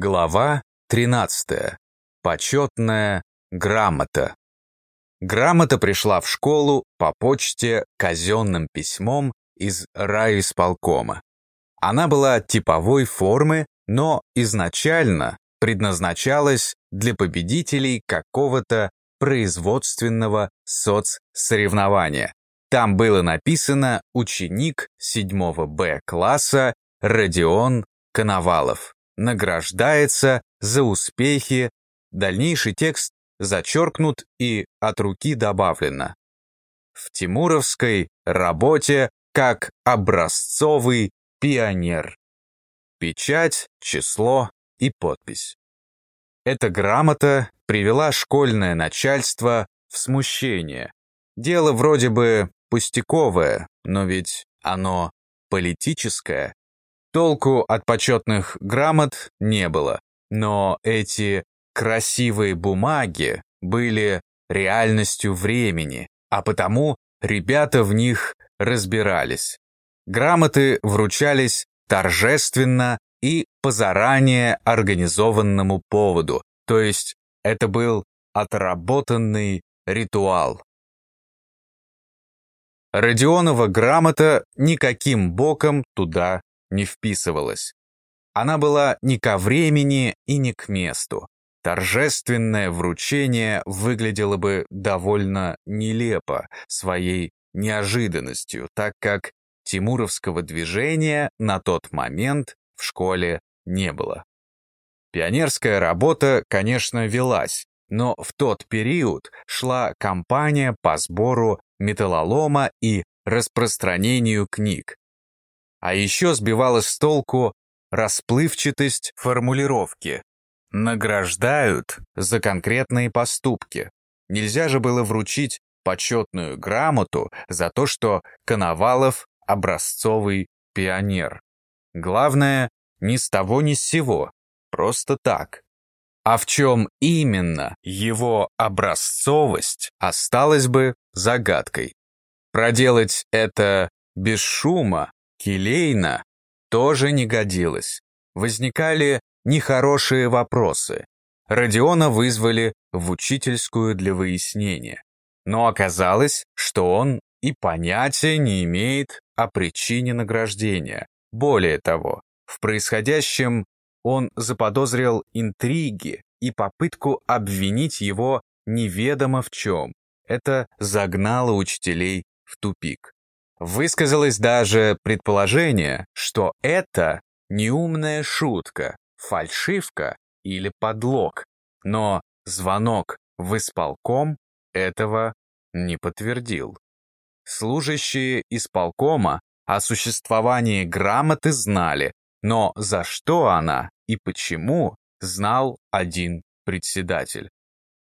Глава 13. Почетная грамота. Грамота пришла в школу по почте казенным письмом из райисполкома. Она была типовой формы, но изначально предназначалась для победителей какого-то производственного соцсоревнования. Там было написано «Ученик 7 Б класса Родион Коновалов» награждается за успехи, дальнейший текст зачеркнут и от руки добавлено. В Тимуровской работе как образцовый пионер. Печать, число и подпись. Эта грамота привела школьное начальство в смущение. Дело вроде бы пустяковое, но ведь оно политическое. Толку от почетных грамот не было, но эти красивые бумаги были реальностью времени, а потому ребята в них разбирались. Грамоты вручались торжественно и по заранее организованному поводу, то есть это был отработанный ритуал. Родионова грамота никаким боком туда не вписывалась. Она была ни ко времени и ни к месту. Торжественное вручение выглядело бы довольно нелепо своей неожиданностью, так как тимуровского движения на тот момент в школе не было. Пионерская работа, конечно, велась, но в тот период шла кампания по сбору металлолома и распространению книг, а еще сбивала с толку расплывчатость формулировки. Награждают за конкретные поступки. Нельзя же было вручить почетную грамоту за то, что Коновалов – образцовый пионер. Главное, ни с того ни с сего, просто так. А в чем именно его образцовость осталась бы загадкой. Проделать это без шума Келейна тоже не годилось. Возникали нехорошие вопросы. Родиона вызвали в учительскую для выяснения. Но оказалось, что он и понятия не имеет о причине награждения. Более того, в происходящем он заподозрил интриги и попытку обвинить его неведомо в чем. Это загнало учителей в тупик. Высказалось даже предположение, что это неумная шутка, фальшивка или подлог, но звонок в исполком этого не подтвердил. Служащие исполкома о существовании грамоты знали, но за что она и почему знал один председатель.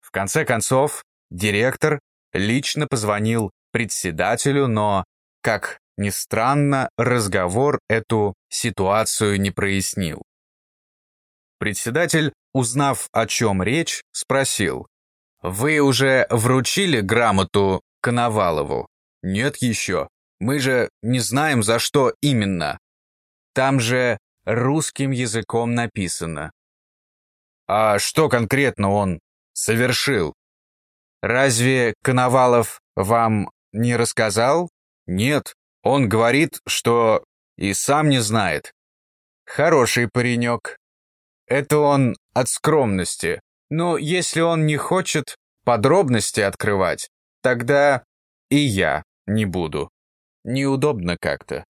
В конце концов, директор лично позвонил председателю, но как ни странно, разговор эту ситуацию не прояснил. Председатель, узнав, о чем речь, спросил. «Вы уже вручили грамоту Коновалову?» «Нет еще. Мы же не знаем, за что именно. Там же русским языком написано». «А что конкретно он совершил?» «Разве Коновалов вам не рассказал?» Нет, он говорит, что и сам не знает. Хороший паренек. Это он от скромности. Но если он не хочет подробности открывать, тогда и я не буду. Неудобно как-то.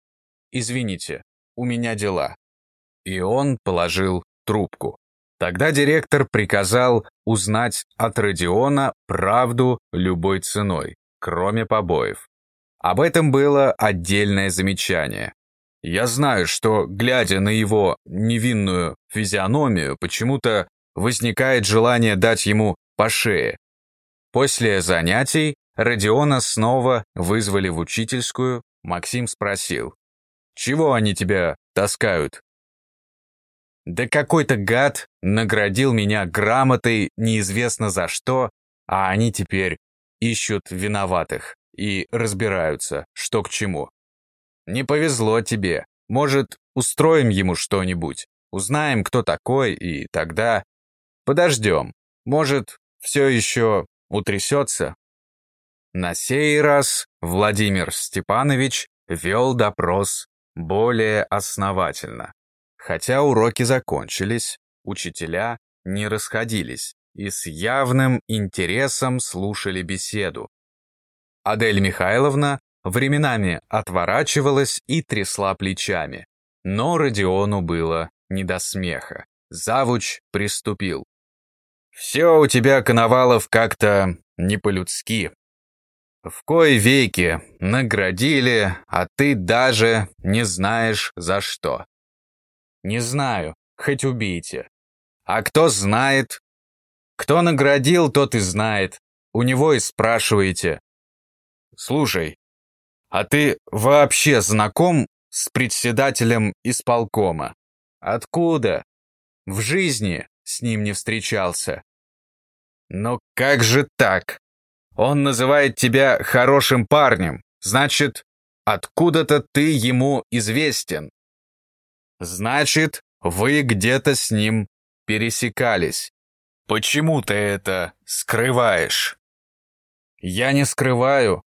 Извините, у меня дела. И он положил трубку. Тогда директор приказал узнать от Родиона правду любой ценой, кроме побоев. Об этом было отдельное замечание. Я знаю, что, глядя на его невинную физиономию, почему-то возникает желание дать ему по шее. После занятий Родиона снова вызвали в учительскую, Максим спросил, «Чего они тебя таскают?» «Да какой-то гад наградил меня грамотой неизвестно за что, а они теперь ищут виноватых» и разбираются, что к чему. Не повезло тебе. Может, устроим ему что-нибудь? Узнаем, кто такой, и тогда... Подождем. Может, все еще утрясется? На сей раз Владимир Степанович вел допрос более основательно. Хотя уроки закончились, учителя не расходились и с явным интересом слушали беседу. Адель Михайловна временами отворачивалась и трясла плечами, но Родиону было не до смеха. Завуч приступил. «Все у тебя, Коновалов, как-то не по-людски. В кой веке наградили, а ты даже не знаешь за что». «Не знаю, хоть убейте». «А кто знает?» «Кто наградил, тот и знает. У него и спрашиваете». «Слушай, а ты вообще знаком с председателем исполкома?» Откуда? В жизни с ним не встречался. Но как же так? Он называет тебя хорошим парнем. Значит, откуда-то ты ему известен. Значит, вы где-то с ним пересекались. Почему ты это скрываешь? Я не скрываю.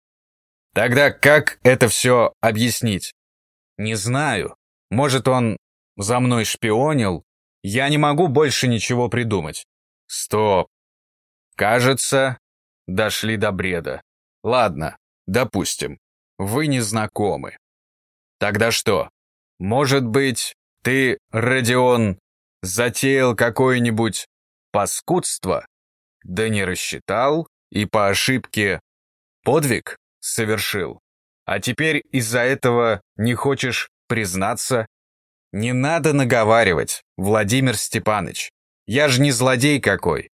Тогда как это все объяснить? Не знаю. Может, он за мной шпионил, я не могу больше ничего придумать. Стоп. Кажется, дошли до бреда. Ладно, допустим, вы не знакомы. Тогда что? Может быть, ты, Родион, затеял какое-нибудь паскудство? Да не рассчитал и по ошибке подвиг совершил. А теперь из-за этого не хочешь признаться не надо наговаривать, Владимир Степаныч. Я же не злодей какой.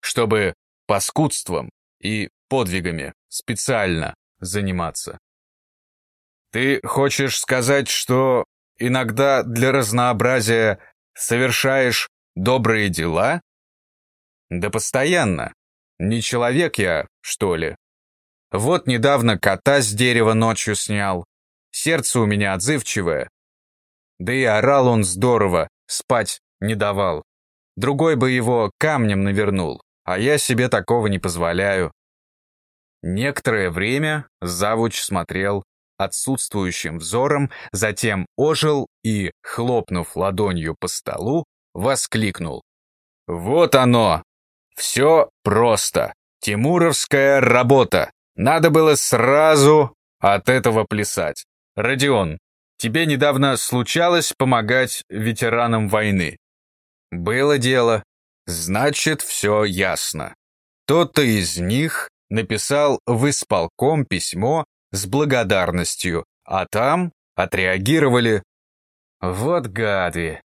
Чтобы паскудством и подвигами специально заниматься. Ты хочешь сказать, что иногда для разнообразия совершаешь добрые дела? Да постоянно. Не человек я, что ли? Вот недавно кота с дерева ночью снял. Сердце у меня отзывчивое, да и орал он здорово, спать не давал. Другой бы его камнем навернул, а я себе такого не позволяю. Некоторое время завуч смотрел отсутствующим взором, затем ожил и, хлопнув ладонью по столу, воскликнул. «Вот оно! Все просто! Тимуровская работа! Надо было сразу от этого плясать! Родион, Тебе недавно случалось помогать ветеранам войны? Было дело. Значит, все ясно. Кто-то из них написал в исполком письмо с благодарностью, а там отреагировали. Вот гады.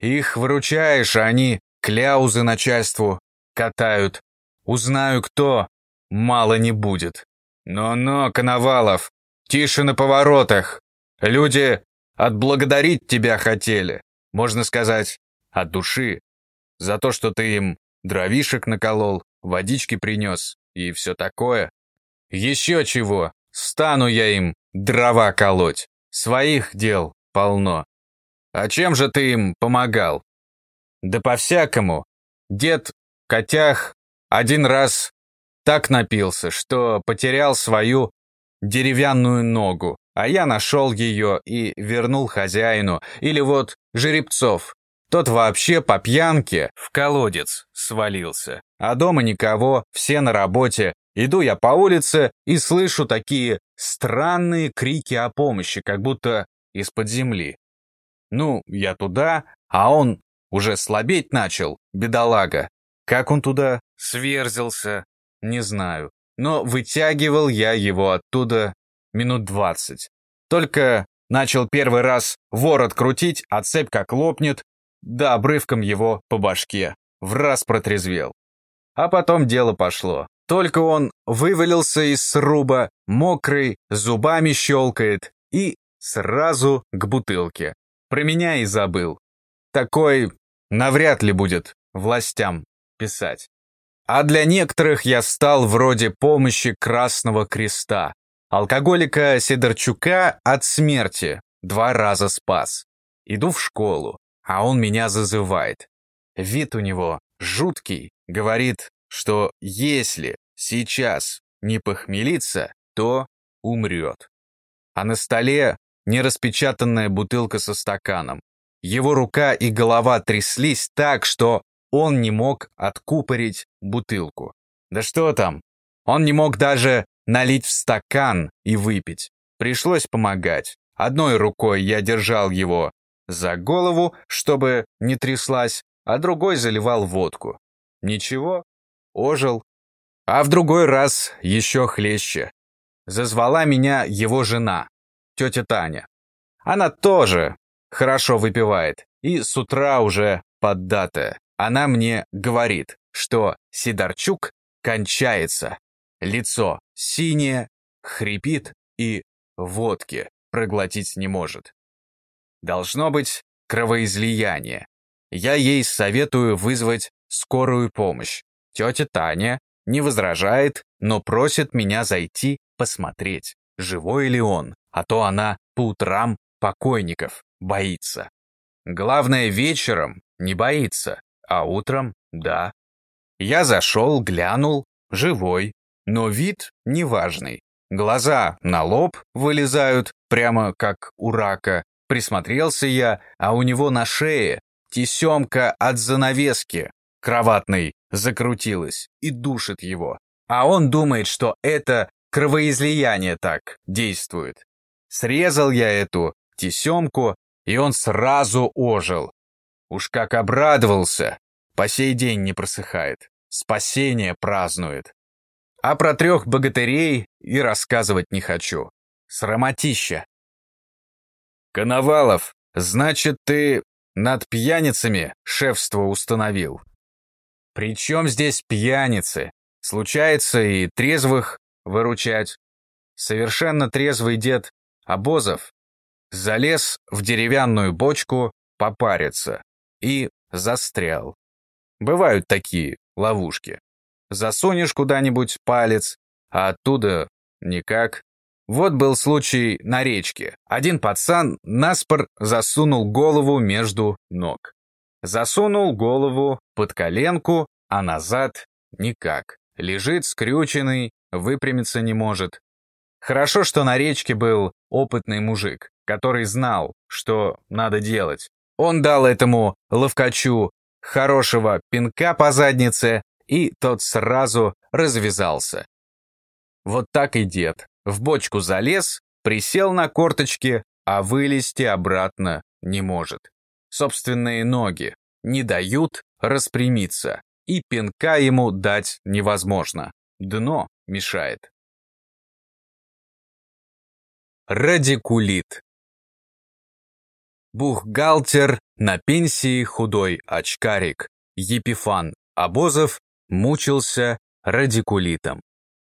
Их выручаешь, а они кляузы начальству катают. Узнаю кто, мало не будет. Но-но, Коновалов, тише на поворотах. Люди отблагодарить тебя хотели, можно сказать, от души, за то, что ты им дровишек наколол, водички принес и все такое. Еще чего, стану я им дрова колоть, своих дел полно. А чем же ты им помогал? Да по-всякому. Дед Котях один раз так напился, что потерял свою деревянную ногу а я нашел ее и вернул хозяину. Или вот Жеребцов. Тот вообще по пьянке в колодец свалился. А дома никого, все на работе. Иду я по улице и слышу такие странные крики о помощи, как будто из-под земли. Ну, я туда, а он уже слабеть начал, бедолага. Как он туда сверзился, не знаю. Но вытягивал я его оттуда минут двадцать. Только начал первый раз ворот крутить, а цепь как лопнет, да обрывком его по башке. В раз протрезвел. А потом дело пошло. Только он вывалился из сруба, мокрый, зубами щелкает и сразу к бутылке. Про меня и забыл. Такой навряд ли будет властям писать. А для некоторых я стал вроде помощи Красного Креста. Алкоголика Сидорчука от смерти два раза спас. Иду в школу. а он меня зазывает. Вид у него жуткий, говорит, что если сейчас не похмелиться, то умрет. А на столе нераспечатанная бутылка со стаканом. Его рука и голова тряслись так, что он не мог откупорить бутылку. Да что там, он не мог даже налить в стакан и выпить. Пришлось помогать. Одной рукой я держал его за голову, чтобы не тряслась, а другой заливал водку. Ничего, ожил. А в другой раз еще хлеще. Зазвала меня его жена, тетя Таня. Она тоже хорошо выпивает и с утра уже поддатая. Она мне говорит, что Сидорчук кончается. Лицо синее, хрипит и водки проглотить не может. Должно быть кровоизлияние. Я ей советую вызвать скорую помощь. Тетя Таня не возражает, но просит меня зайти посмотреть, живой ли он, а то она по утрам покойников боится. Главное, вечером не боится, а утром — да. Я зашел, глянул, живой, но вид неважный. Глаза на лоб вылезают, прямо как у рака. Присмотрелся я, а у него на шее тесемка от занавески кроватной закрутилась и душит его. А он думает, что это кровоизлияние так действует. Срезал я эту тесемку, и он сразу ожил. Уж как обрадовался, по сей день не просыхает, спасение празднует. А про трех богатырей и рассказывать не хочу. Срамотища. Коновалов, значит, ты над пьяницами шефство установил. Причем здесь пьяницы? Случается и трезвых выручать. Совершенно трезвый дед Обозов залез в деревянную бочку попариться и застрял. Бывают такие ловушки. Засунешь куда-нибудь палец, а оттуда никак. Вот был случай на речке. Один пацан наспор засунул голову между ног. Засунул голову под коленку, а назад никак. Лежит скрюченный, выпрямиться не может. Хорошо, что на речке был опытный мужик, который знал, что надо делать. Он дал этому ловкачу хорошего пинка по заднице, и тот сразу развязался. Вот так и дед. В бочку залез, присел на корточки, а вылезти обратно не может. Собственные ноги не дают распрямиться, и пинка ему дать невозможно. Дно мешает. Радикулит. Бухгалтер на пенсии худой очкарик Епифан Обозов мучился радикулитом.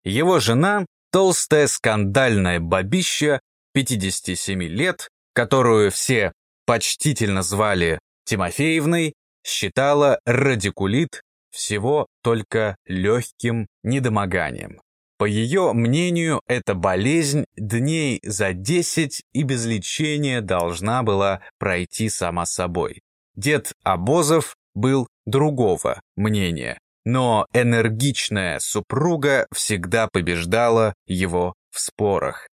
Его жена, толстая скандальная бабища 57 лет, которую все почтительно звали Тимофеевной, считала радикулит всего только легким недомоганием. По ее мнению, эта болезнь дней за 10 и без лечения должна была пройти сама собой. Дед Обозов был другого мнения, но энергичная супруга всегда побеждала его в спорах.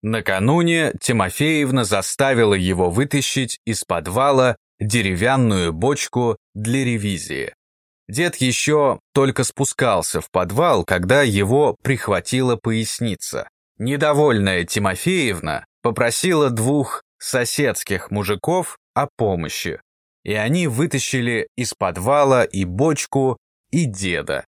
Накануне Тимофеевна заставила его вытащить из подвала деревянную бочку для ревизии. Дед еще только спускался в подвал, когда его прихватила поясница. Недовольная Тимофеевна попросила двух соседских мужиков о помощи, и они вытащили из подвала и бочку, и деда.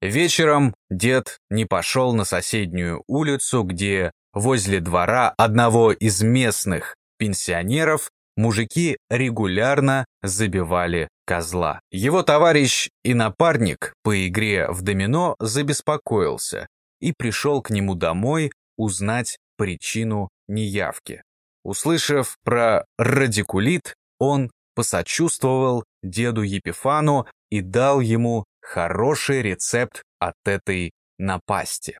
Вечером дед не пошел на соседнюю улицу, где возле двора одного из местных пенсионеров мужики регулярно забивали козла. Его товарищ и напарник по игре в домино забеспокоился и пришел к нему домой узнать причину неявки. Услышав про радикулит, он посочувствовал деду Епифану и дал ему хороший рецепт от этой напасти.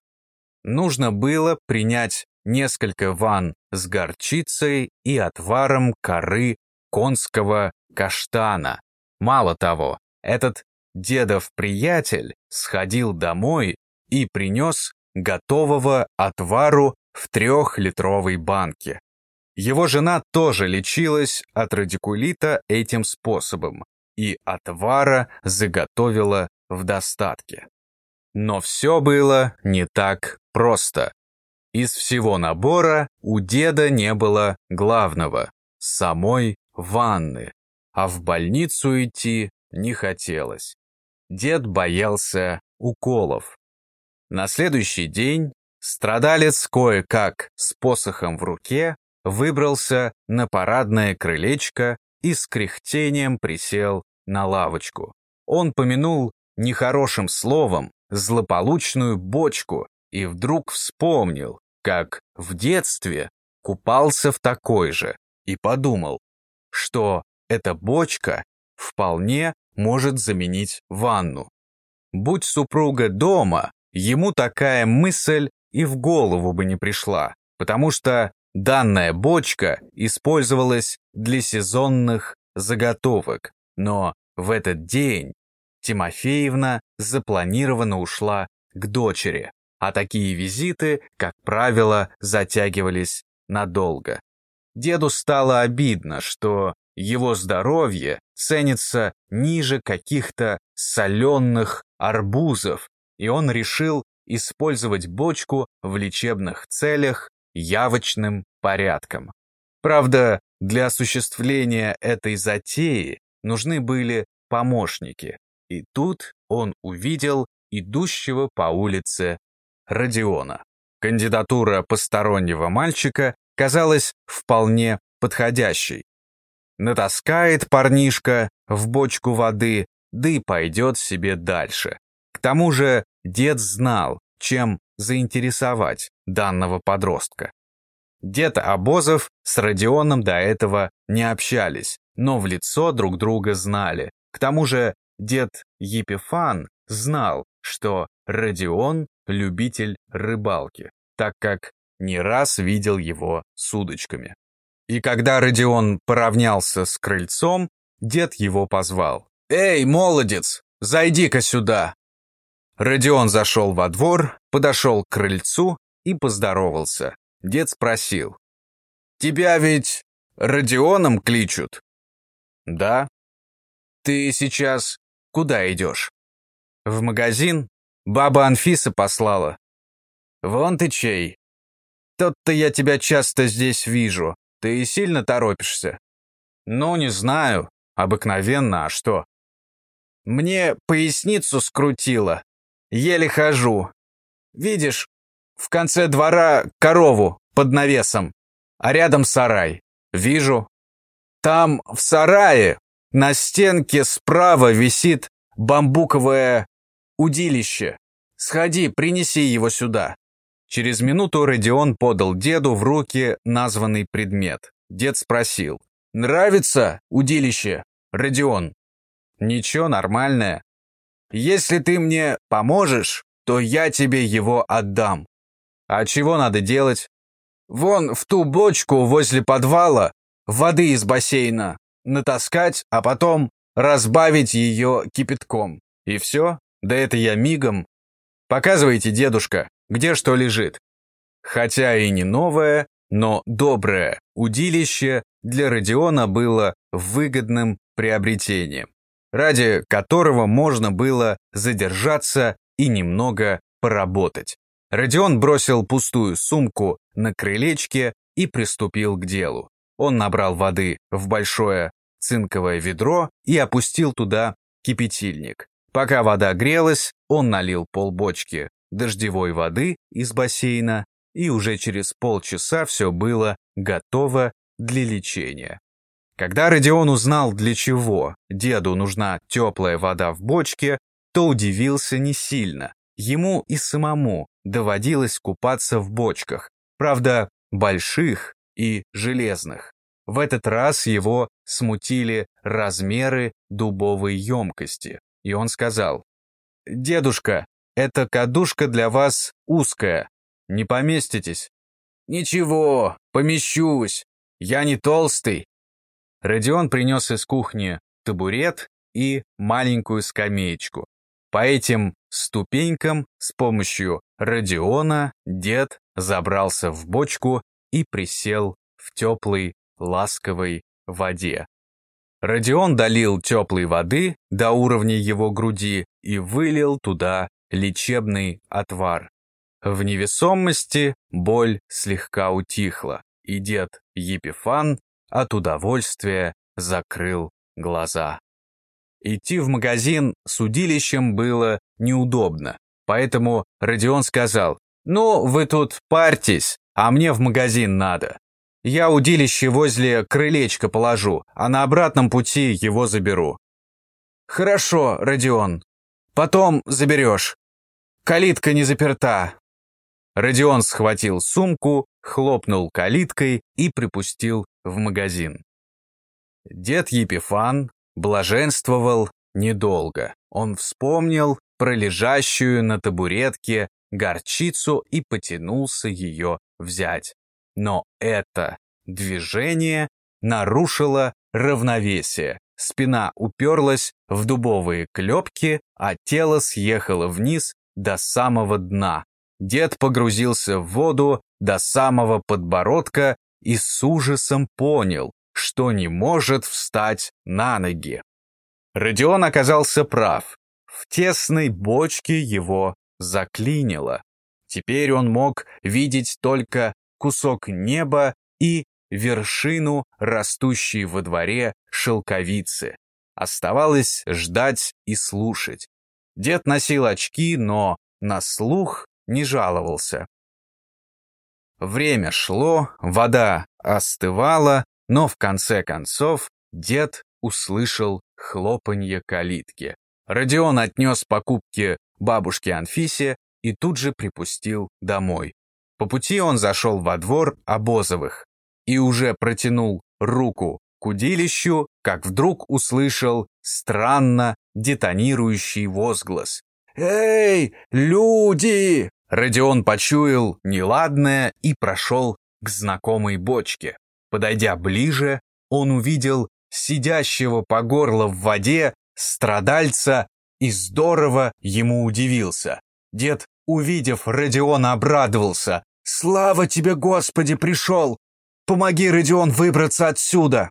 Нужно было принять несколько ванн с горчицей и отваром коры конского каштана. Мало того, этот дедов приятель сходил домой и принес готового отвару в трехлитровой банке. Его жена тоже лечилась от радикулита этим способом и отвара заготовила в достатке. Но все было не так просто. Из всего набора у деда не было главного – самой ванны, а в больницу идти не хотелось. Дед боялся уколов. На следующий день страдалец кое-как с посохом в руке выбрался на парадное крылечко и с кряхтением присел на лавочку. Он помянул нехорошим словом злополучную бочку и вдруг вспомнил, как в детстве купался в такой же, и подумал, что эта бочка вполне может заменить ванну. Будь супруга дома, ему такая мысль и в голову бы не пришла, потому что данная бочка использовалась для сезонных заготовок, но в этот день Тимофеевна запланированно ушла к дочери, а такие визиты, как правило, затягивались надолго. Деду стало обидно, что его здоровье ценится ниже каких-то соленых арбузов, и он решил использовать бочку в лечебных целях явочным порядком. Правда, для осуществления этой затеи нужны были помощники, и тут он увидел идущего по улице Родиона. Кандидатура постороннего мальчика казалась вполне подходящей. Натаскает парнишка в бочку воды, да и пойдет себе дальше. К тому же дед знал, чем заинтересовать данного подростка. Дед Обозов с Родионом до этого не общались, но в лицо друг друга знали. К тому же дед Епифан знал, что Родион – любитель рыбалки, так как не раз видел его с удочками. И когда Родион поравнялся с крыльцом, дед его позвал. «Эй, молодец, зайди-ка сюда!» Родион зашел во двор, подошел к крыльцу и поздоровался. Дед спросил. «Тебя ведь Родионом кличут?» «Да». «Ты сейчас куда идешь?» «В магазин. Баба Анфиса послала». «Вон ты чей. Тот-то я тебя часто здесь вижу. Ты сильно торопишься?» «Ну, не знаю. Обыкновенно, а что?» «Мне поясницу скрутило. Еле хожу. Видишь, в конце двора корову под навесом, а рядом сарай. Вижу. Там, в сарае, на стенке справа висит бамбуковое удилище. Сходи, принеси его сюда. Через минуту Родион подал деду в руки названный предмет. Дед спросил. «Нравится удилище, Родион?» «Ничего, нормальное. Если ты мне поможешь, то я тебе его отдам. А чего надо делать? Вон в ту бочку возле подвала воды из бассейна натаскать, а потом разбавить ее кипятком. И все? Да это я мигом. Показывайте, дедушка, где что лежит. Хотя и не новое, но доброе удилище для Родиона было выгодным приобретением, ради которого можно было задержаться и немного поработать. Родион бросил пустую сумку на крылечке и приступил к делу. Он набрал воды в большое цинковое ведро и опустил туда кипятильник. Пока вода грелась, он налил полбочки дождевой воды из бассейна, и уже через полчаса все было готово для лечения. Когда Родион узнал, для чего деду нужна теплая вода в бочке, то удивился не сильно. Ему и самому доводилось купаться в бочках, правда, больших и железных. В этот раз его смутили размеры дубовой емкости, и он сказал, «Дедушка, эта кадушка для вас узкая, не поместитесь». «Ничего, помещусь, я не толстый». Родион принес из кухни табурет и маленькую скамеечку. По этим ступенькам с помощью Родиона дед забрался в бочку и присел в теплой, ласковой воде. Родион долил теплой воды до уровня его груди и вылил туда лечебный отвар. В невесомости боль слегка утихла, и дед Епифан от удовольствия закрыл глаза. Идти в магазин с удилищем было неудобно, поэтому Родион сказал, «Ну, вы тут парьтесь, а мне в магазин надо. Я удилище возле крылечка положу, а на обратном пути его заберу». «Хорошо, Родион. Потом заберешь. Калитка не заперта». Родион схватил сумку, хлопнул калиткой и припустил в магазин. Дед Епифан блаженствовал недолго. Он вспомнил про лежащую на табуретке горчицу и потянулся ее взять. Но это движение нарушило равновесие. Спина уперлась в дубовые клепки, а тело съехало вниз до самого дна. Дед погрузился в воду до самого подбородка и с ужасом понял, что не может встать на ноги. Родион оказался прав. В тесной бочке его заклинило. Теперь он мог видеть только кусок неба и вершину растущей во дворе шелковицы. Оставалось ждать и слушать. Дед носил очки, но на слух не жаловался. Время шло, вода остывала, но в конце концов дед услышал хлопанье калитки. Родион отнес покупки бабушке Анфисе и тут же припустил домой. По пути он зашел во двор Обозовых и уже протянул руку к удилищу, как вдруг услышал странно детонирующий возглас. «Эй, люди!» Родион почуял неладное и прошел к знакомой бочке. Подойдя ближе, он увидел сидящего по горло в воде страдальца и здорово ему удивился. Дед, увидев Родиона, обрадовался. «Слава тебе, Господи, пришел! Помоги, Родион, выбраться отсюда!»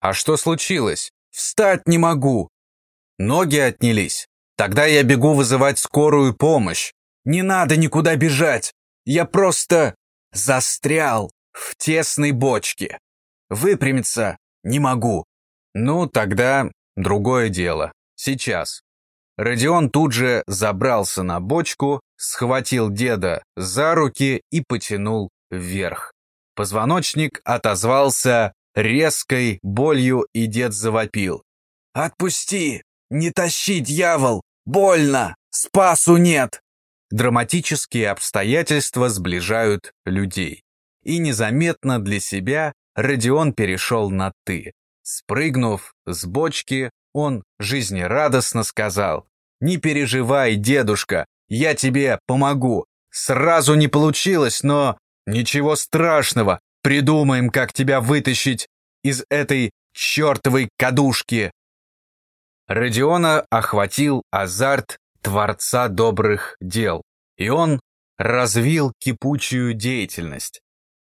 «А что случилось? Встать не могу!» Ноги отнялись. Тогда я бегу вызывать скорую помощь. Не надо никуда бежать. Я просто застрял в тесной бочке. Выпрямиться не могу. Ну, тогда другое дело. Сейчас. Родион тут же забрался на бочку, схватил деда за руки и потянул вверх. Позвоночник отозвался резкой болью, и дед завопил. «Отпусти! Не тащи, дьявол! Больно! Спасу нет!» Драматические обстоятельства сближают людей. И незаметно для себя Родион перешел на «ты». Спрыгнув с бочки, он жизнерадостно сказал, «Не переживай, дедушка, я тебе помогу. Сразу не получилось, но ничего страшного, придумаем, как тебя вытащить из этой чертовой кадушки». Родиона охватил азарт Творца добрых дел, и он развил кипучую деятельность.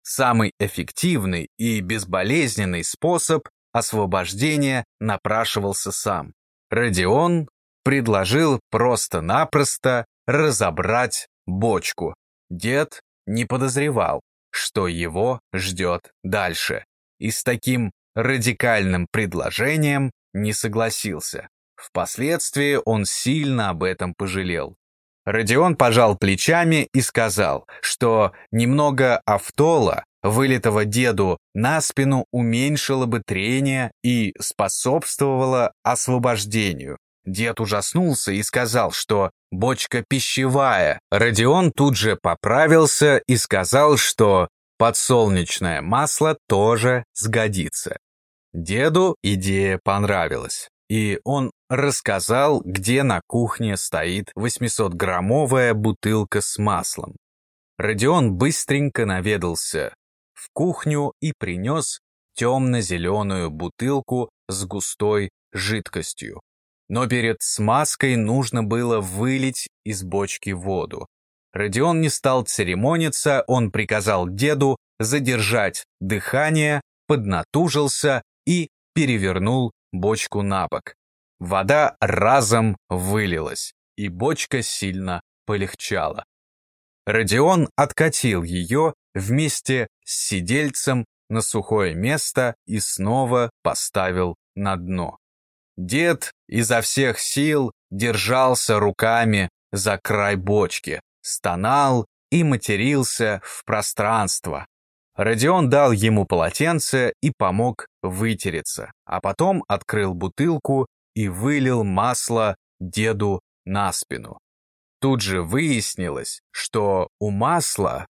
Самый эффективный и безболезненный способ освобождения напрашивался сам. Родион предложил просто-напросто разобрать бочку. Дед не подозревал, что его ждет дальше, и с таким радикальным предложением не согласился. Впоследствии он сильно об этом пожалел. Родион пожал плечами и сказал, что немного автола, вылитого деду на спину, уменьшило бы трение и способствовало освобождению. Дед ужаснулся и сказал, что бочка пищевая. Родион тут же поправился и сказал, что подсолнечное масло тоже сгодится. Деду идея понравилась и он рассказал, где на кухне стоит 800-граммовая бутылка с маслом. Родион быстренько наведался в кухню и принес темно-зеленую бутылку с густой жидкостью. Но перед смазкой нужно было вылить из бочки воду. Родион не стал церемониться, он приказал деду задержать дыхание, поднатужился и перевернул бочку на бок. Вода разом вылилась, и бочка сильно полегчала. Родион откатил ее вместе с сидельцем на сухое место и снова поставил на дно. Дед изо всех сил держался руками за край бочки, стонал и матерился в пространство. Родион дал ему полотенце и помог вытереться, а потом открыл бутылку и вылил масло деду на спину. Тут же выяснилось, что у масла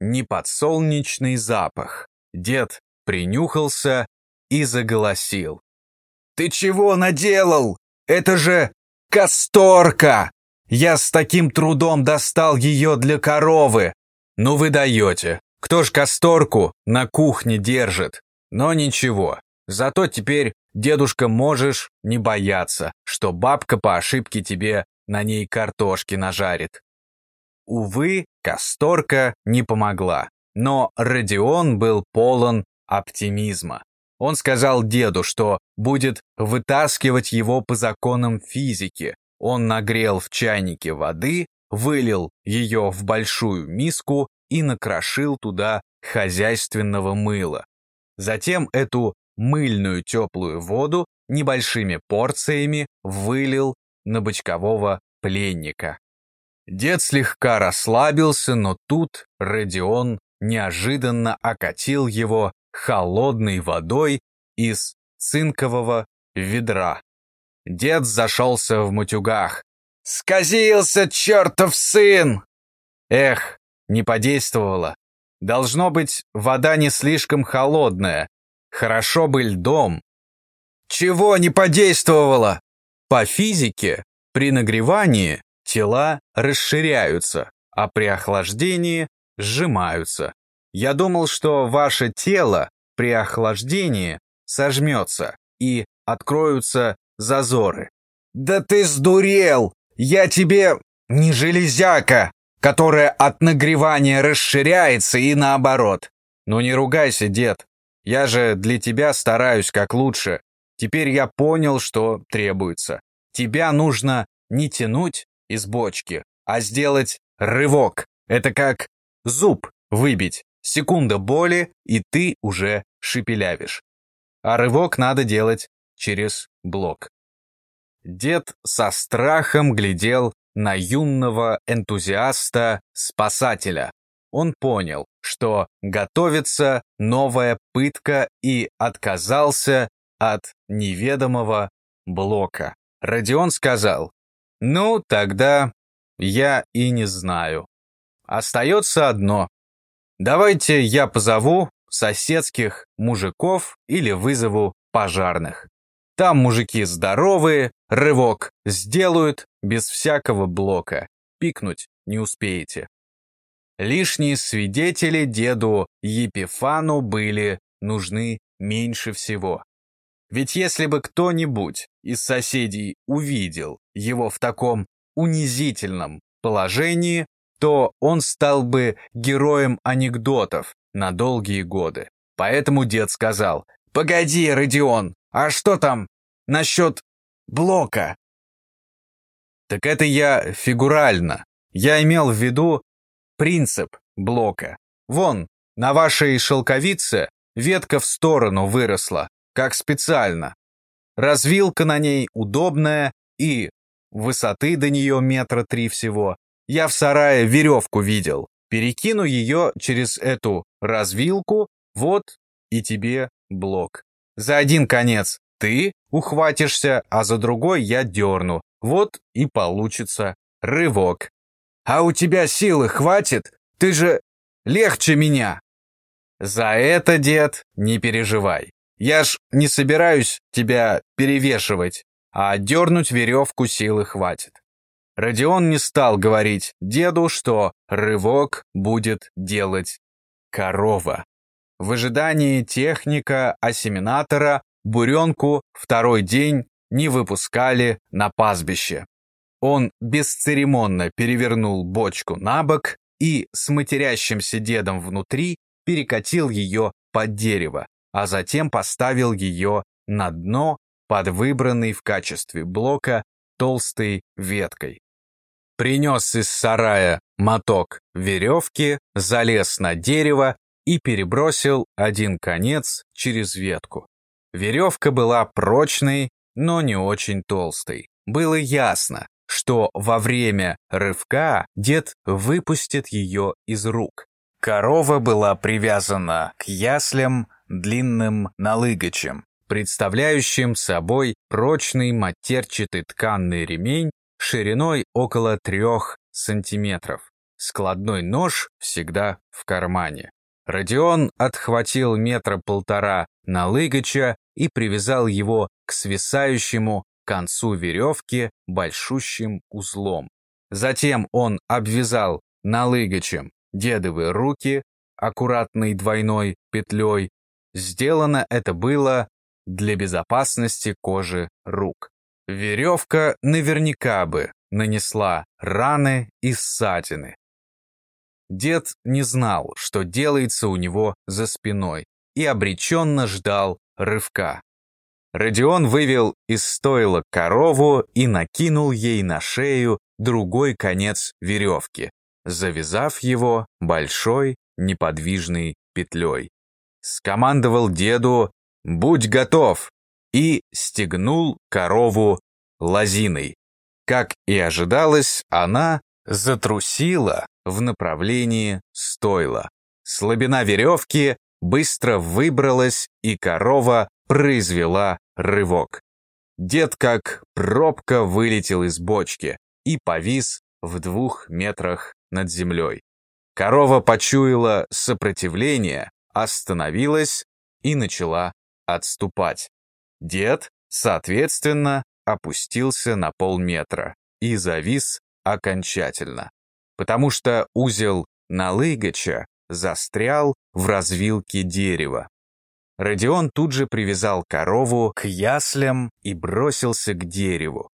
не подсолнечный запах. Дед принюхался и заголосил. «Ты чего наделал? Это же касторка! Я с таким трудом достал ее для коровы. Ну вы даете. Кто ж касторку на кухне держит? Но ничего. Зато теперь, дедушка, можешь не бояться, что бабка по ошибке тебе на ней картошки нажарит. Увы, касторка не помогла, но Родион был полон оптимизма. Он сказал деду, что будет вытаскивать его по законам физики. Он нагрел в чайнике воды, вылил ее в большую миску и накрошил туда хозяйственного мыла. Затем эту мыльную теплую воду небольшими порциями вылил на бочкового пленника. Дед слегка расслабился, но тут Родион неожиданно окатил его холодной водой из цинкового ведра. Дед зашелся в мутюгах. «Сказился, чертов сын!» Эх, не подействовало. Должно быть, вода не слишком холодная. Хорошо бы льдом. Чего не подействовало? По физике, при нагревании тела расширяются, а при охлаждении сжимаются. Я думал, что ваше тело при охлаждении сожмется и откроются зазоры. «Да ты сдурел! Я тебе не железяка, которая от нагревания расширяется и наоборот. Ну не ругайся, дед. Я же для тебя стараюсь как лучше. Теперь я понял, что требуется. Тебя нужно не тянуть из бочки, а сделать рывок. Это как зуб выбить. Секунда боли, и ты уже шепелявишь. А рывок надо делать через блок. Дед со страхом глядел на юного энтузиаста-спасателя. Он понял, что готовится новая пытка и отказался от неведомого блока. Родион сказал, «Ну, тогда я и не знаю. Остается одно. Давайте я позову соседских мужиков или вызову пожарных. Там мужики здоровые, рывок сделают без всякого блока. Пикнуть не успеете. Лишние свидетели деду Епифану были нужны меньше всего. Ведь если бы кто-нибудь из соседей увидел его в таком унизительном положении, то он стал бы героем анекдотов на долгие годы. Поэтому дед сказал, «Погоди, Родион, а что там насчет блока?» Так это я фигурально. Я имел в виду принцип блока. Вон, на вашей шелковице ветка в сторону выросла, как специально. Развилка на ней удобная и высоты до нее метра три всего. Я в сарае веревку видел. Перекину ее через эту развилку, вот и тебе блок. За один конец ты ухватишься, а за другой я дерну. Вот и получится рывок. А у тебя силы хватит? Ты же легче меня. За это, дед, не переживай. Я ж не собираюсь тебя перевешивать, а дернуть веревку силы хватит. Родион не стал говорить деду, что рывок будет делать корова. В ожидании техника-ассиминатора буренку второй день не выпускали на пастбище. Он бесцеремонно перевернул бочку на бок и с матерящимся дедом внутри перекатил ее под дерево, а затем поставил ее на дно под выбранной в качестве блока толстой веткой. Принес из сарая моток веревки, залез на дерево и перебросил один конец через ветку. Веревка была прочной, но не очень толстой. Было ясно, что во время рывка дед выпустит ее из рук. Корова была привязана к яслям длинным налыгачем, представляющим собой прочный матерчатый тканный ремень шириной около трех сантиметров. Складной нож всегда в кармане. Родион отхватил метра полтора налыгача и привязал его к свисающему концу веревки большущим узлом. Затем он обвязал налыгачем дедовы руки аккуратной двойной петлей. Сделано это было для безопасности кожи рук. Веревка наверняка бы нанесла раны и ссадины. Дед не знал, что делается у него за спиной, и обреченно ждал рывка. Родион вывел из стойла корову и накинул ей на шею другой конец веревки, завязав его большой неподвижной петлей. Скомандовал деду «Будь готов!» И стегнул корову лозиной. Как и ожидалось, она затрусила в направлении стойла. Слабина веревки быстро выбралась, и корова произвела рывок. Дед как пробка вылетел из бочки и повис в двух метрах над землей. Корова почуяла сопротивление, остановилась и начала отступать. Дед, соответственно, опустился на полметра и завис окончательно, потому что узел налыгача застрял в развилке дерева. Родион тут же привязал корову к яслям и бросился к дереву.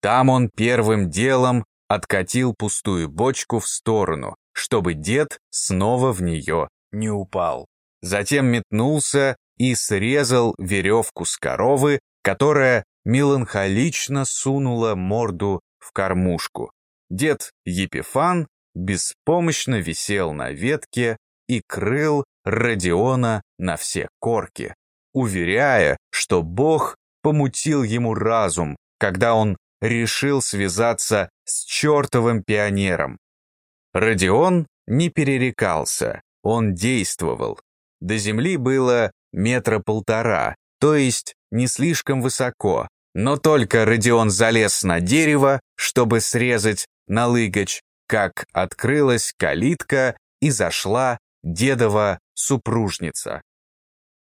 Там он первым делом откатил пустую бочку в сторону, чтобы дед снова в нее не упал. Затем метнулся и срезал веревку с коровы, которая меланхолично сунула морду в кормушку. Дед Епифан беспомощно висел на ветке и крыл Родиона на все корки, уверяя, что Бог помутил ему разум, когда он решил связаться с чертовым пионером. Родион не перерекался, он действовал. До земли было метра полтора, то есть не слишком высоко, но только Родион залез на дерево, чтобы срезать налыгач, как открылась калитка и зашла дедова супружница.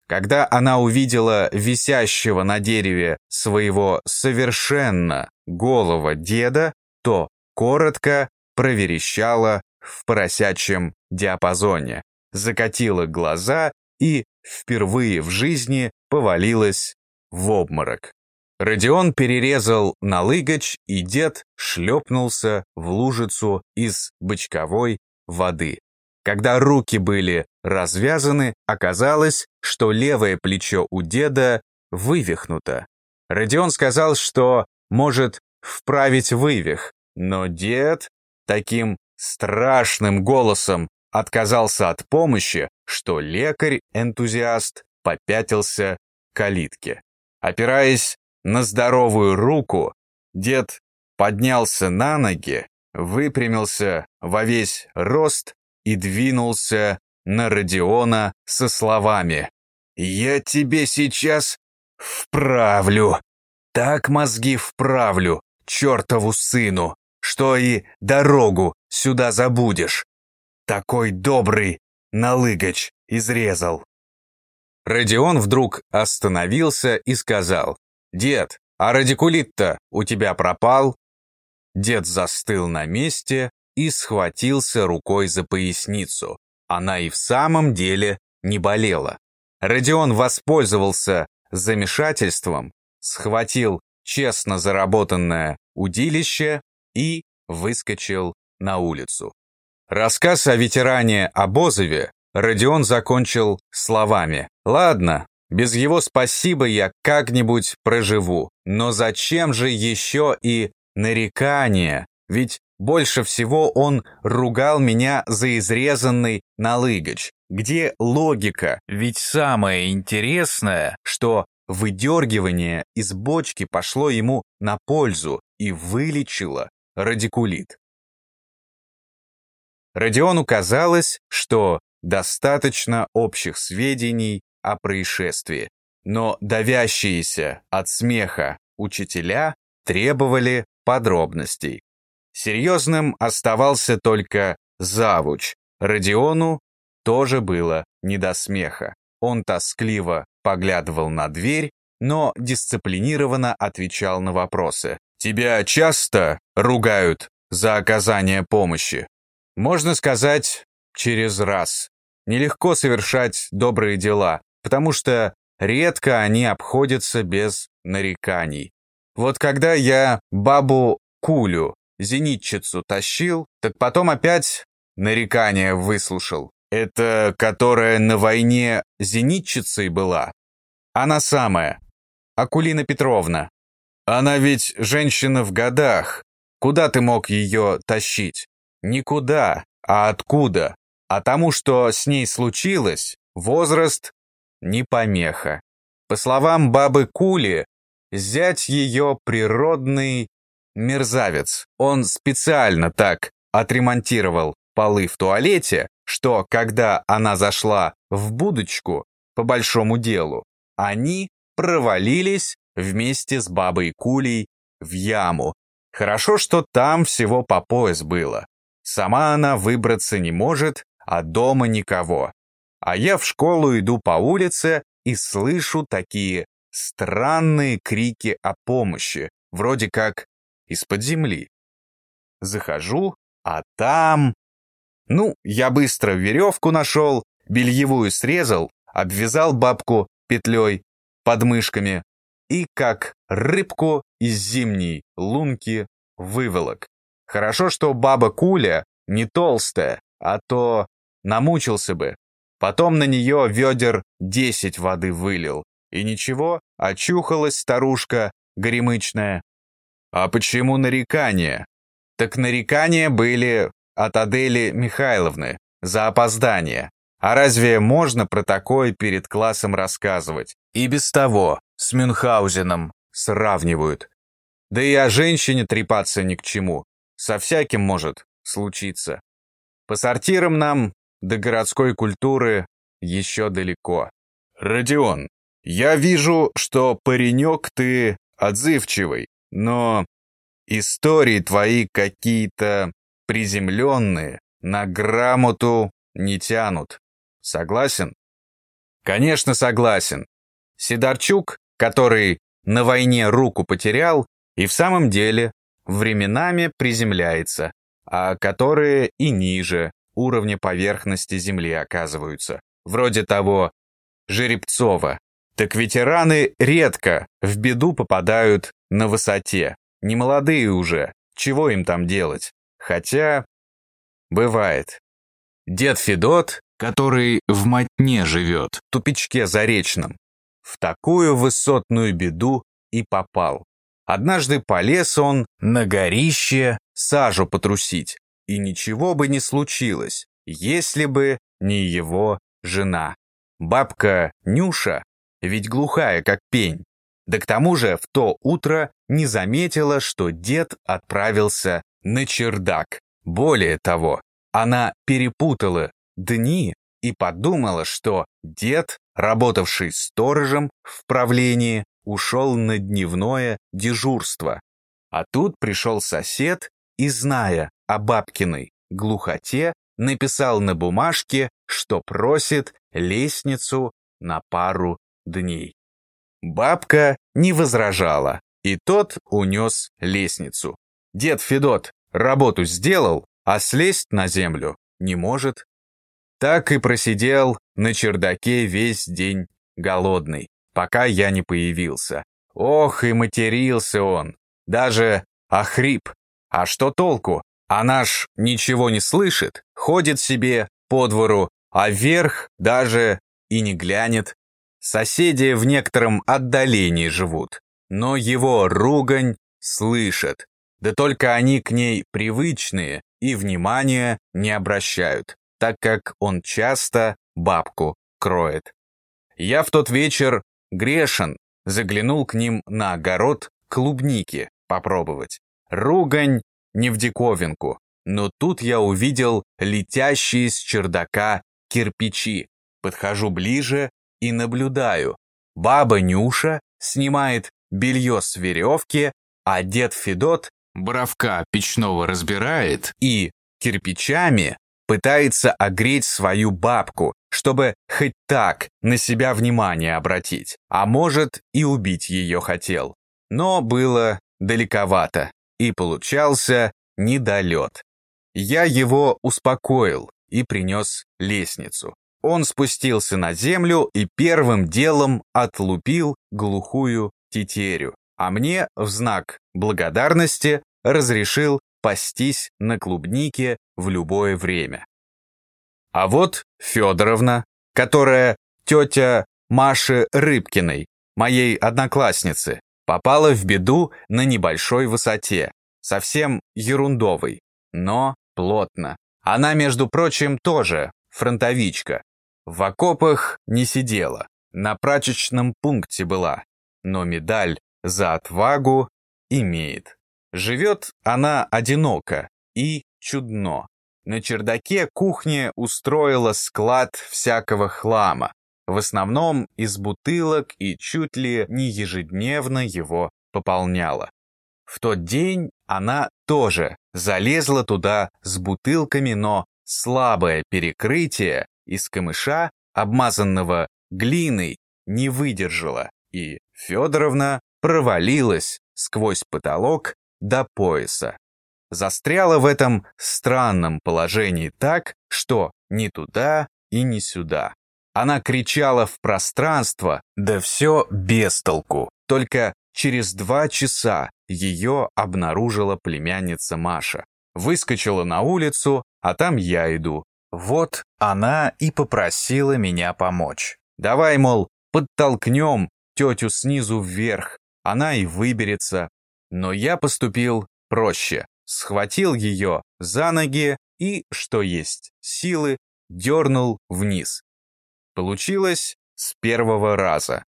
Когда она увидела висящего на дереве своего совершенно голого деда, то коротко проверещала в поросячьем диапазоне, закатила глаза и впервые в жизни повалилась в обморок. Родион перерезал налыгач, и дед шлепнулся в лужицу из бочковой воды. Когда руки были развязаны, оказалось, что левое плечо у деда вывихнуто. Родион сказал, что может вправить вывих, но дед таким страшным голосом отказался от помощи, что лекарь-энтузиаст попятился к калитке. Опираясь на здоровую руку, дед поднялся на ноги, выпрямился во весь рост и двинулся на Родиона со словами «Я тебе сейчас вправлю, так мозги вправлю, чертову сыну, что и дорогу сюда забудешь. Такой добрый налыгач изрезал». Родион вдруг остановился и сказал «Дед, а радикулит-то у тебя пропал?» Дед застыл на месте и схватился рукой за поясницу. Она и в самом деле не болело. Родион воспользовался замешательством, схватил честно заработанное удилище и выскочил на улицу. Рассказ о ветеране Обозове Родион закончил словами «Ладно, без его спасибо я как-нибудь проживу, но зачем же еще и нарекания? Ведь больше всего он ругал меня за изрезанный налыгач. Где логика? Ведь самое интересное, что выдергивание из бочки пошло ему на пользу и вылечило радикулит. Родиону казалось, что достаточно общих сведений о происшествии, но давящиеся от смеха учителя требовали подробностей. Серьезным оставался только завуч. Родиону тоже было не до смеха. Он тоскливо поглядывал на дверь, но дисциплинированно отвечал на вопросы. «Тебя часто ругают за оказание помощи?» «Можно сказать, через раз. Нелегко совершать добрые дела, потому что редко они обходятся без нареканий. Вот когда я бабу Кулю, зенитчицу, тащил, так потом опять нарекания выслушал. Это которая на войне зенитчицей была? Она самая. Акулина Петровна. Она ведь женщина в годах. Куда ты мог ее тащить? Никуда. А откуда? А тому, что с ней случилось, возраст не помеха. По словам бабы Кули, зять ее природный мерзавец. Он специально так отремонтировал полы в туалете, что когда она зашла в будочку по большому делу, они провалились вместе с бабой Кулей в яму. Хорошо, что там всего по пояс было. Сама она выбраться не может, а дома никого. А я в школу иду по улице и слышу такие странные крики о помощи, вроде как из-под земли. Захожу, а там... Ну, я быстро веревку нашел, бельевую срезал, обвязал бабку петлей под мышками и как рыбку из зимней лунки выволок. Хорошо, что баба Куля не толстая, а то намучился бы. Потом на нее ведер десять воды вылил. И ничего, очухалась старушка горемычная. А почему нарекания? Так нарекания были от Адели Михайловны за опоздание. А разве можно про такое перед классом рассказывать? И без того с Мюнхгаузеном сравнивают. Да и о женщине трепаться ни к чему. Со всяким может случиться. По сортирам нам до городской культуры еще далеко. Родион, я вижу, что паренек ты отзывчивый, но истории твои какие-то приземленные, на грамоту не тянут. Согласен? Конечно, согласен. Сидорчук, который на войне руку потерял, и в самом деле временами приземляется, а которые и ниже уровня поверхности Земли оказываются. Вроде того Жеребцова. Так ветераны редко в беду попадают на высоте. Не молодые уже, чего им там делать? Хотя, бывает. Дед Федот, который в Мотне живет, в тупичке Заречном, в такую высотную беду и попал. Однажды полез он на горище сажу потрусить, и ничего бы не случилось, если бы не его жена. Бабка Нюша, ведь глухая как пень, да к тому же в то утро не заметила, что дед отправился на чердак. Более того, она перепутала дни и подумала, что дед, работавший сторожем в правлении, ушел на дневное дежурство. А тут пришел сосед и, зная о бабкиной глухоте, написал на бумажке, что просит лестницу на пару дней. Бабка не возражала, и тот унес лестницу. Дед Федот работу сделал, а слезть на землю не может. Так и просидел на чердаке весь день голодный, пока я не появился. Ох, и матерился он, даже охрип. А что толку? А наш ничего не слышит, ходит себе по двору, а вверх даже и не глянет. Соседи в некотором отдалении живут, но его ругань слышат. Да только они к ней привычные и внимания не обращают, так как он часто бабку кроет. Я в тот вечер грешен, заглянул к ним на огород клубники попробовать. Ругань не в диковинку, но тут я увидел летящие с чердака кирпичи. Подхожу ближе и наблюдаю. Баба Нюша снимает белье с веревки, а дед Федот боровка печного разбирает и кирпичами пытается огреть свою бабку, чтобы хоть так на себя внимание обратить, а может и убить ее хотел. Но было далековато, и получался недолет. Я его успокоил и принес лестницу. Он спустился на землю и первым делом отлупил глухую тетерю, а мне в знак благодарности разрешил пастись на клубнике в любое время. А вот Федоровна, которая тетя Маши Рыбкиной, моей одноклассницы, попала в беду на небольшой высоте, совсем ерундовой, но плотно. Она, между прочим, тоже фронтовичка. В окопах не сидела, на прачечном пункте была, но медаль за отвагу имеет. Живет она одиноко и чудно. На чердаке кухня устроила склад всякого хлама, в основном из бутылок и чуть ли не ежедневно его пополняла. В тот день она тоже залезла туда с бутылками, но слабое перекрытие из камыша, обмазанного глиной, не выдержало, и Федоровна провалилась сквозь потолок до пояса. Застряла в этом странном положении так, что ни туда и ни сюда. Она кричала в пространство, да все без толку. Только через два часа ее обнаружила племянница Маша. Выскочила на улицу, а там я иду. Вот она и попросила меня помочь. Давай, мол, подтолкнем тетю снизу вверх, она и выберется. Но я поступил проще. Схватил ее за ноги и, что есть, силы, дернул вниз. Получилось с первого раза.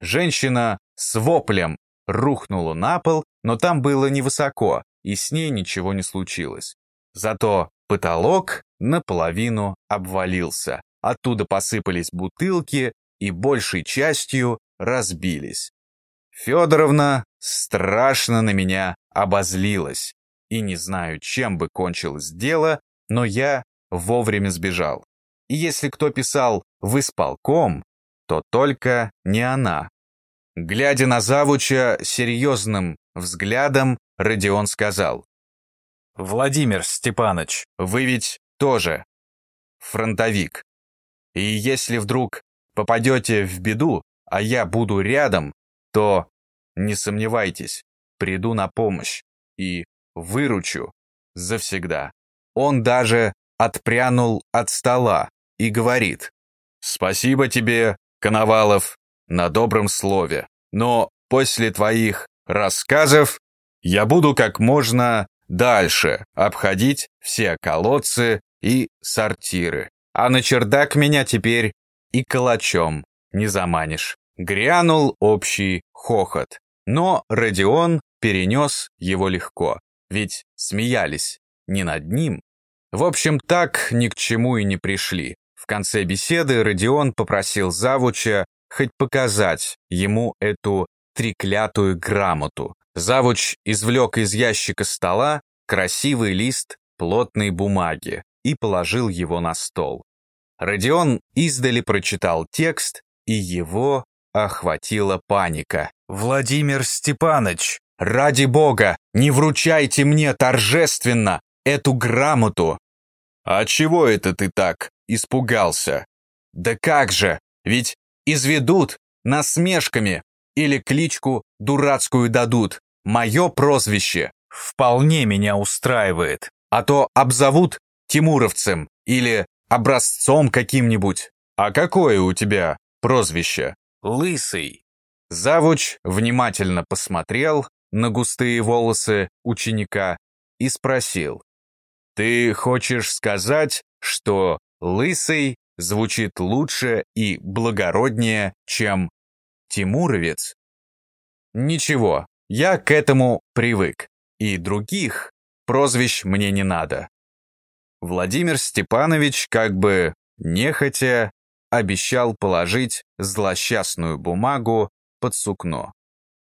Женщина с воплем рухнула на пол, но там было невысоко, и с ней ничего не случилось. Зато потолок наполовину обвалился. Оттуда посыпались бутылки и большей частью разбились. Федоровна страшно на меня обозлилась, и не знаю, чем бы кончилось дело, но я вовремя сбежал. И если кто писал «в исполком», то только не она. Глядя на завуча серьезным взглядом, Родион сказал. «Владимир Степанович, вы ведь тоже фронтовик. И если вдруг попадете в беду, а я буду рядом, то, не сомневайтесь, приду на помощь и выручу завсегда». Он даже отпрянул от стола и говорит «Спасибо тебе, Коновалов, на добром слове, но после твоих рассказов я буду как можно дальше обходить все колодцы и сортиры, а на чердак меня теперь и калачом не заманишь». Грянул общий хохот, но Родион перенес его легко, ведь смеялись не над ним. В общем, так ни к чему и не пришли. В конце беседы Родион попросил завуча хоть показать ему эту треклятую грамоту. Завуч извлек из ящика стола красивый лист плотной бумаги и положил его на стол. Родион издали прочитал текст, и его охватила паника. «Владимир Степанович, ради бога, не вручайте мне торжественно эту грамоту!» «А чего это ты так испугался?» Да как же, ведь изведут насмешками или кличку дурацкую дадут. Мое прозвище вполне меня устраивает. А то обзовут Тимуровцем или образцом каким-нибудь. А какое у тебя прозвище? Лысый. Завуч внимательно посмотрел на густые волосы ученика и спросил. «Ты хочешь сказать, что лысый звучит лучше и благороднее, чем Тимуровец?» «Ничего, я к этому привык, и других прозвищ мне не надо». Владимир Степанович как бы нехотя обещал положить злосчастную бумагу под сукно.